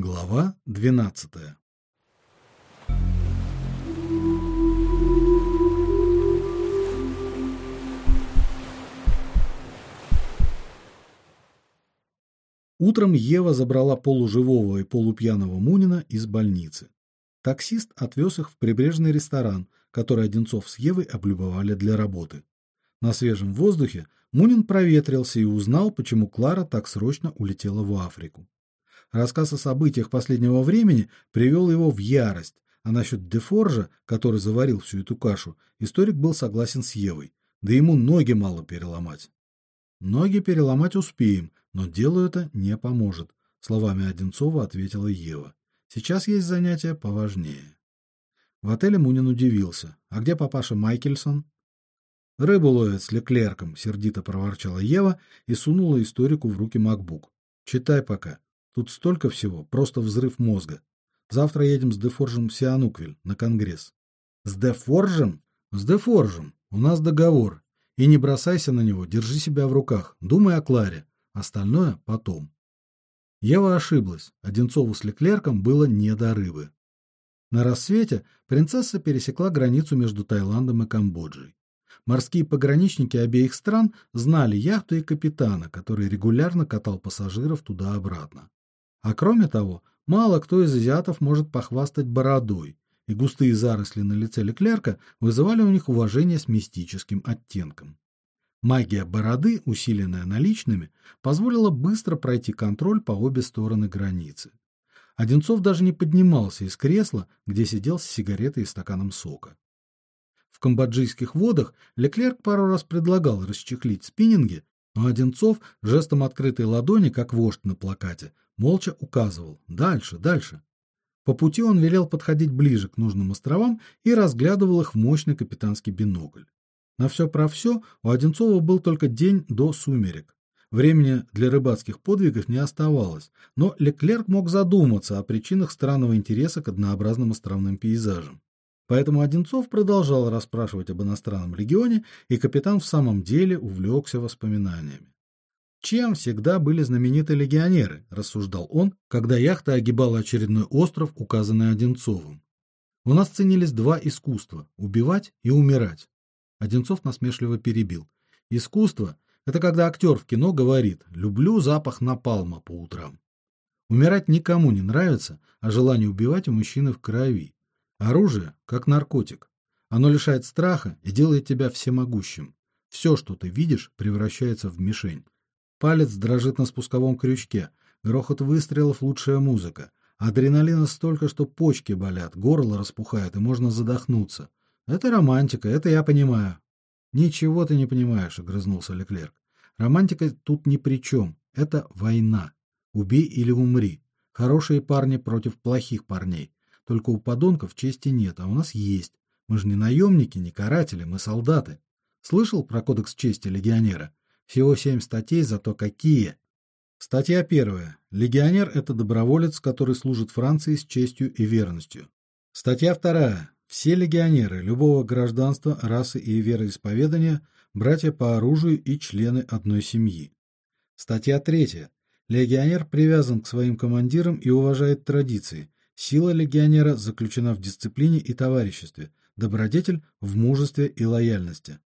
Глава 12. Утром Ева забрала полуживого и полупьяного Мунина из больницы. Таксист отвез их в прибрежный ресторан, который Одинцов с Евой облюбовали для работы. На свежем воздухе Мунин проветрился и узнал, почему Клара так срочно улетела в Африку. Рассказ о событиях последнего времени привел его в ярость, а насчет Дефоржа, который заварил всю эту кашу, историк был согласен с Евой. Да ему ноги мало переломать. Ноги переломать успеем, но делу это не поможет, словами Одинцова ответила Ева. Сейчас есть занятия поважнее. В отеле Мунин удивился. А где папаша Майкельсон? Рыбу ловят с Леклерком, сердито проворчала Ева и сунула историку в руки MacBook. Читай пока. Тут столько всего, просто взрыв мозга. Завтра едем с Дефоржем в Сиануквиль на конгресс. С Дефоржем? С Дефоржем. У нас договор. И не бросайся на него, держи себя в руках. Думай о Кларе. Остальное потом. Ева ошиблась. Одинцову с Леклерком было не до рыбы. На рассвете принцесса пересекла границу между Таиландом и Камбоджей. Морские пограничники обеих стран знали яхту и капитана, который регулярно катал пассажиров туда-обратно. А кроме того, мало кто из азиатов может похвастать бородой, и густые заросли на лице Леклерка вызывали у них уважение с мистическим оттенком. Магия бороды, усиленная наличными, позволила быстро пройти контроль по обе стороны границы. Одинцов даже не поднимался из кресла, где сидел с сигаретой и стаканом сока. В камбоджийских водах Леклерк пару раз предлагал расчехлить спиннинги, но Одинцов жестом открытой ладони, как вождь на плакате, молча указывал: "Дальше, дальше". По пути он велел подходить ближе к нужным островам и разглядывал их в мощный капитанский бинокль. На все про все у Одинцова был только день до сумерек. Времени для рыбацких подвигов не оставалось, но Леклерк мог задуматься о причинах странного интереса к однообразным островным пейзажам. Поэтому Одинцов продолжал расспрашивать об иностранном регионе, и капитан в самом деле увлекся воспоминаниями. Чем всегда были знамениты легионеры, рассуждал он, когда яхта огибала очередной остров, указанный Одинцовым. У нас ценились два искусства убивать и умирать. Одинцов насмешливо перебил. Искусство это когда актер в кино говорит: "Люблю запах напалма по утрам". Умирать никому не нравится, а желание убивать у мужчины в крови. Оружие как наркотик. Оно лишает страха и делает тебя всемогущим. Все, что ты видишь, превращается в мишень. Палец дрожит на спусковом крючке. Грохот выстрелов лучшая музыка. Адреналина столько, что почки болят, горло распухает и можно задохнуться. Это романтика, это я понимаю. Ничего ты не понимаешь, огрызнулся Леклерк. Романтика тут ни при чем. Это война. Убей или умри. Хорошие парни против плохих парней. Только у подонков чести нет, а у нас есть. Мы же не наемники, не каратели, мы солдаты. Слышал про кодекс чести легионера? Всего семь статей, зато какие. Статья первая. Легионер это доброволец, который служит Франции с честью и верностью. Статья вторая. Все легионеры любого гражданства, расы и вероисповедания братья по оружию и члены одной семьи. Статья третья. Легионер привязан к своим командирам и уважает традиции. Сила легионера заключена в дисциплине и товариществе, добродетель в мужестве и лояльности.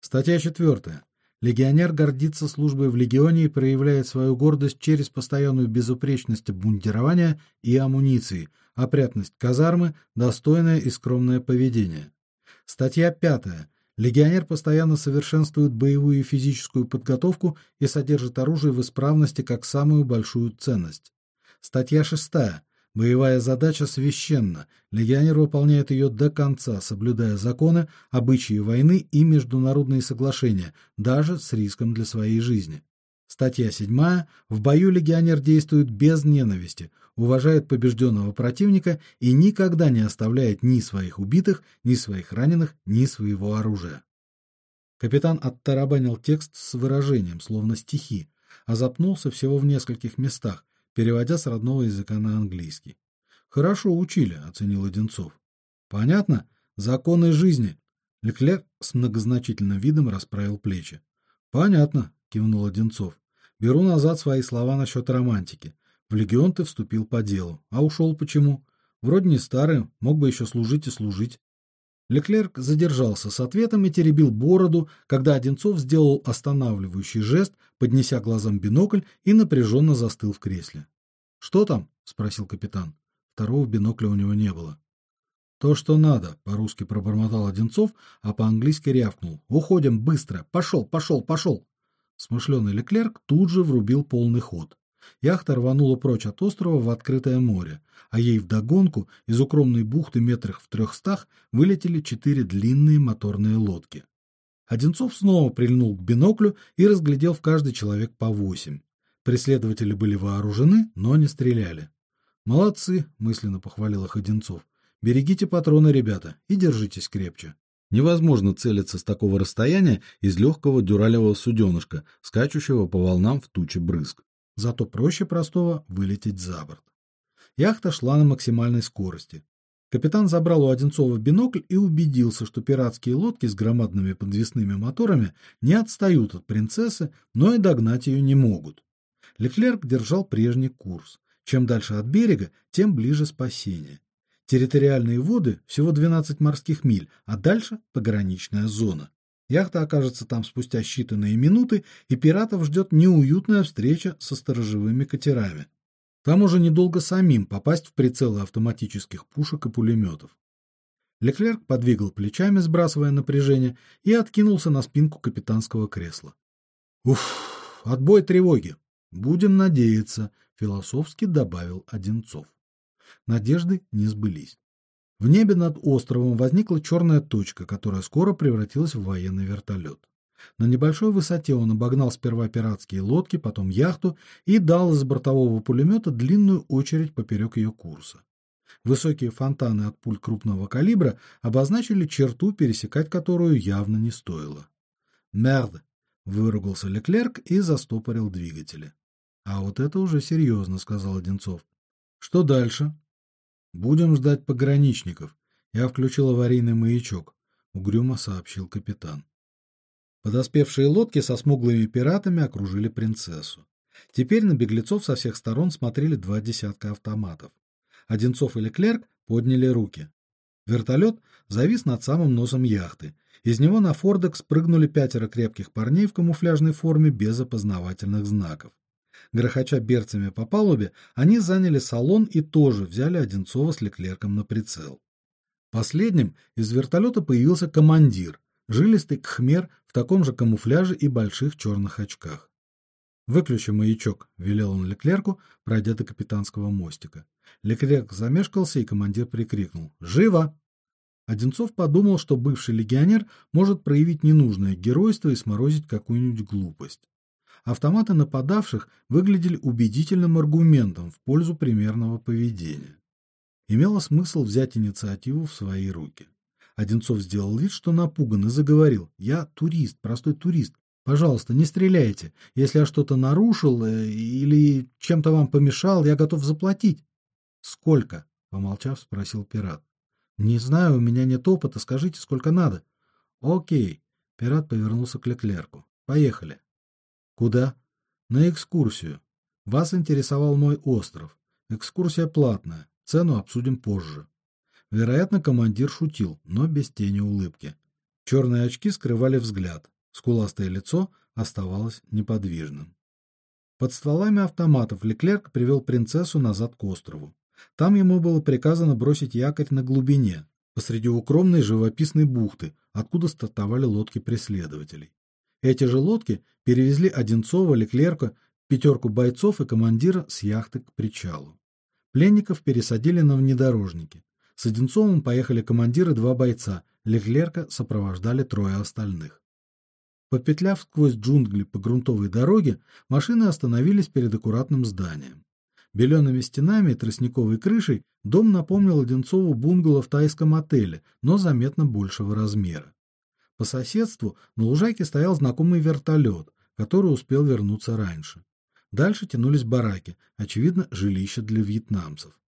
Статья четвертая. Легионер гордится службой в легионе и проявляет свою гордость через постоянную безупречность обмундирования и амуниции, опрятность казармы, достойное и скромное поведение. Статья 5. Легионер постоянно совершенствует боевую и физическую подготовку и содержит оружие в исправности как самую большую ценность. Статья 6. Боевая задача священна. Легионер выполняет ее до конца, соблюдая законы, обычаи войны и международные соглашения, даже с риском для своей жизни. Статья 7. В бою легионер действует без ненависти, уважает побежденного противника и никогда не оставляет ни своих убитых, ни своих раненых, ни своего оружия. Капитан оттарабанил текст с выражением, словно стихи, а запнулся всего в нескольких местах, переводя с родного языка на английский. Хорошо учили, оценил Одинцов. Понятно? Законы жизни. Леклер с многозначительным видом расправил плечи. Понятно, кивнул Одинцов. Беру назад свои слова насчет романтики. В легион ты вступил по делу, а ушел почему? Вроде не старый, мог бы еще служить и служить. Леклерк задержался с ответом и теребил бороду, когда Одинцов сделал останавливающий жест, поднеся глазам бинокль и напряженно застыл в кресле. "Что там?" спросил капитан. Второго бинокля у него не было. То, что надо, по-русски пробормотал Одинцов, а по-английски рявкнул: "Уходим быстро! Пошел, пошел, пошел!" Смышленый Леклерк тут же врубил полный ход. Яхта рванула прочь от острова в открытое море, а ей вдогонку из укромной бухты метрах в трехстах вылетели четыре длинные моторные лодки. Одинцов снова прильнул к биноклю и разглядел в каждый человек по восемь. Преследователи были вооружены, но не стреляли. Молодцы, мысленно похвалил их Одинцов. Берегите патроны, ребята, и держитесь крепче. Невозможно целиться с такого расстояния из легкого дюралевого суденышка, скачущего по волнам в туче брызг. Зато проще простого вылететь за борт. Яхта шла на максимальной скорости. Капитан забрал у Одинцова бинокль и убедился, что пиратские лодки с громадными подвесными моторами не отстают от принцессы, но и догнать ее не могут. Леклерк держал прежний курс. Чем дальше от берега, тем ближе спасение. Территориальные воды всего 12 морских миль, а дальше пограничная зона. Яхта окажется там спустя считанные минуты, и пиратов ждет неуютная встреча со сторожевыми катерами. Там уже недолго самим попасть в прицелы автоматических пушек и пулеметов. Леклерк подвигал плечами, сбрасывая напряжение, и откинулся на спинку капитанского кресла. Уф, отбой тревоги. Будем надеяться, философски добавил Одинцов. Надежды не сбылись. В небе над островом возникла черная точка, которая скоро превратилась в военный вертолет. На небольшой высоте он обогнал сперва пиратские лодки, потом яхту и дал из бортового пулемета длинную очередь поперек ее курса. Высокие фонтаны от пуль крупного калибра обозначили черту, пересекать которую явно не стоило. "Мерд", выругался Леклерк и застопорил двигатели. "А вот это уже серьезно», — сказал Одинцов. "Что дальше?" Будем ждать пограничников. Я включил аварийный маячок, угрюмо сообщил капитан. Подоспевшие лодки со смуглыми пиратами окружили принцессу. Теперь на беглецов со всех сторон смотрели два десятка автоматов. Одинцов и Леклерк подняли руки. Вертолет завис над самым носом яхты. Из него на фордек спрыгнули пятеро крепких парней в камуфляжной форме без опознавательных знаков. Грохоча берцами по палубе, они заняли салон и тоже взяли Одинцова с Леклерком на прицел. Последним из вертолета появился командир, жилистый кхмер в таком же камуфляже и больших черных очках. Выключи маячок, велел он Леклерку, пройдя до капитанского мостика. Леклерк замешкался, и командир прикрикнул: "Живо!" Одинцов подумал, что бывший легионер может проявить ненужное геройство и сморозить какую-нибудь глупость автоматы нападавших выглядели убедительным аргументом в пользу примерного поведения. Имело смысл взять инициативу в свои руки. Одинцов сделал вид, что напуган, и заговорил: "Я турист, простой турист. Пожалуйста, не стреляйте. Если я что-то нарушил э, или чем-то вам помешал, я готов заплатить". "Сколько?" помолчав, спросил пират. "Не знаю, у меня нет опыта, скажите, сколько надо". "О'кей". Пират повернулся к Леклерку. "Поехали". Куда? На экскурсию. Вас интересовал мой остров. Экскурсия платная. Цену обсудим позже. Вероятно, командир шутил, но без тени улыбки. Черные очки скрывали взгляд. Скуластое лицо оставалось неподвижным. Под стволами автоматов Леклерк привел принцессу назад к острову. Там ему было приказано бросить якорь на глубине, посреди укромной живописной бухты, откуда стартовали лодки преследователей. Эти же лодки перевезли Одинцова, Леклерка, пятерку бойцов и командира с яхты к причалу. Пленников пересадили на внедорожники. С Одинцовым поехали командир и два бойца. Леклерка сопровождали трое остальных. Попетляв сквозь джунгли по грунтовой дороге, машины остановились перед аккуратным зданием. Белеными стенами и тростниковой крышей дом напомнил Одинцову бунгало в тайском отеле, но заметно большего размера. По соседству на лужайке стоял знакомый вертолет, который успел вернуться раньше. Дальше тянулись бараки, очевидно, жилища для вьетнамцев.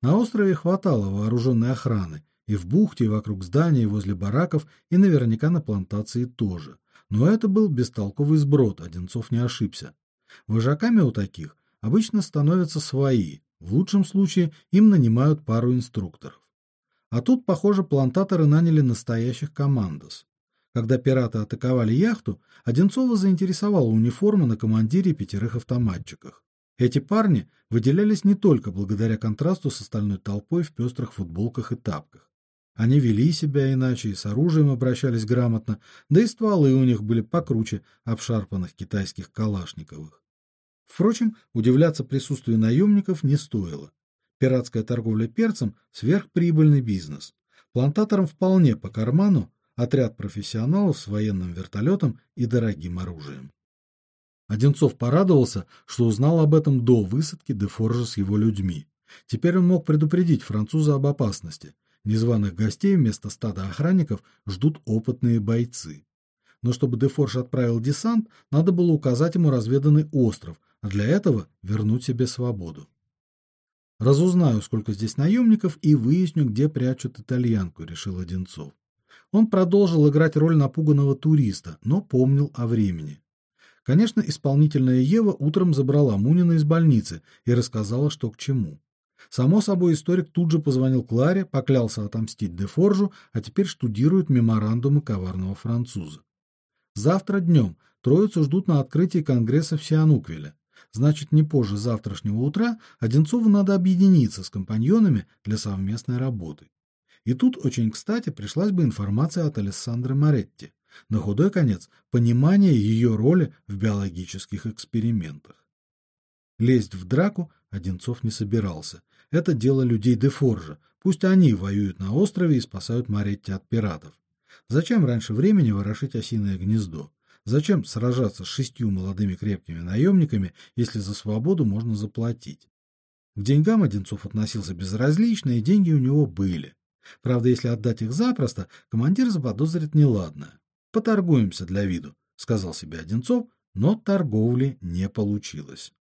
На острове хватало вооруженной охраны, и в бухте, и вокруг зданий, и возле бараков, и наверняка на плантации тоже. Но это был бестолковый сброд, Одинцов не ошибся. Вожаками у таких обычно становятся свои, в лучшем случае им нанимают пару инструкторов. А тут, похоже, плантаторы наняли настоящих командос. Когда пираты атаковали яхту, Одинцова заинтересовала униформа на командире пятерых автоматчиках. Эти парни выделялись не только благодаря контрасту с остальной толпой в пестрых футболках и тапках. Они вели себя иначе и с оружием обращались грамотно, да и стволы у них были покруче обшарпанных китайских калашниковых. Впрочем, удивляться присутствию наемников не стоило. Пиратская торговля перцем – сверхприбыльный бизнес. Плантаторам вполне по карману отряд профессионалов с военным вертолетом и дорогим оружием. Одинцов порадовался, что узнал об этом до высадки Дефоржа с его людьми. Теперь он мог предупредить француза об опасности. Незваных гостей вместо стада охранников ждут опытные бойцы. Но чтобы Дефорж отправил десант, надо было указать ему разведанный остров, а для этого вернуть себе свободу. Разузнаю, сколько здесь наемников, и выясню, где прячут итальянку, решил Одинцов. Он продолжил играть роль напуганного туриста, но помнил о времени. Конечно, исполнительная Ева утром забрала Мунина из больницы и рассказала, что к чему. Само собой, историк тут же позвонил Кларе, поклялся отомстить Дефоржу, а теперь штудирует меморандумы коварного француза. Завтра днем троицу ждут на открытии конгресса в Сиануквиле. Значит, не позже завтрашнего утра Одинцову надо объединиться с компаньонами для совместной работы. И тут очень кстати пришлась бы информация от Алессандро Моретти. На худой конец понимание ее роли в биологических экспериментах. Лезть в драку Одинцов не собирался. Это дело людей Дефоржа. Пусть они воюют на острове и спасают Маретти от пиратов. Зачем раньше времени ворошить осиное гнездо? Зачем сражаться с шестью молодыми крепкими наемниками, если за свободу можно заплатить? К деньгам Одинцов относился безразлично, и деньги у него были. Правда, если отдать их запросто, командир заподозрит неладное. Поторгуемся для виду, сказал себе Одинцов, но торговли не получилось.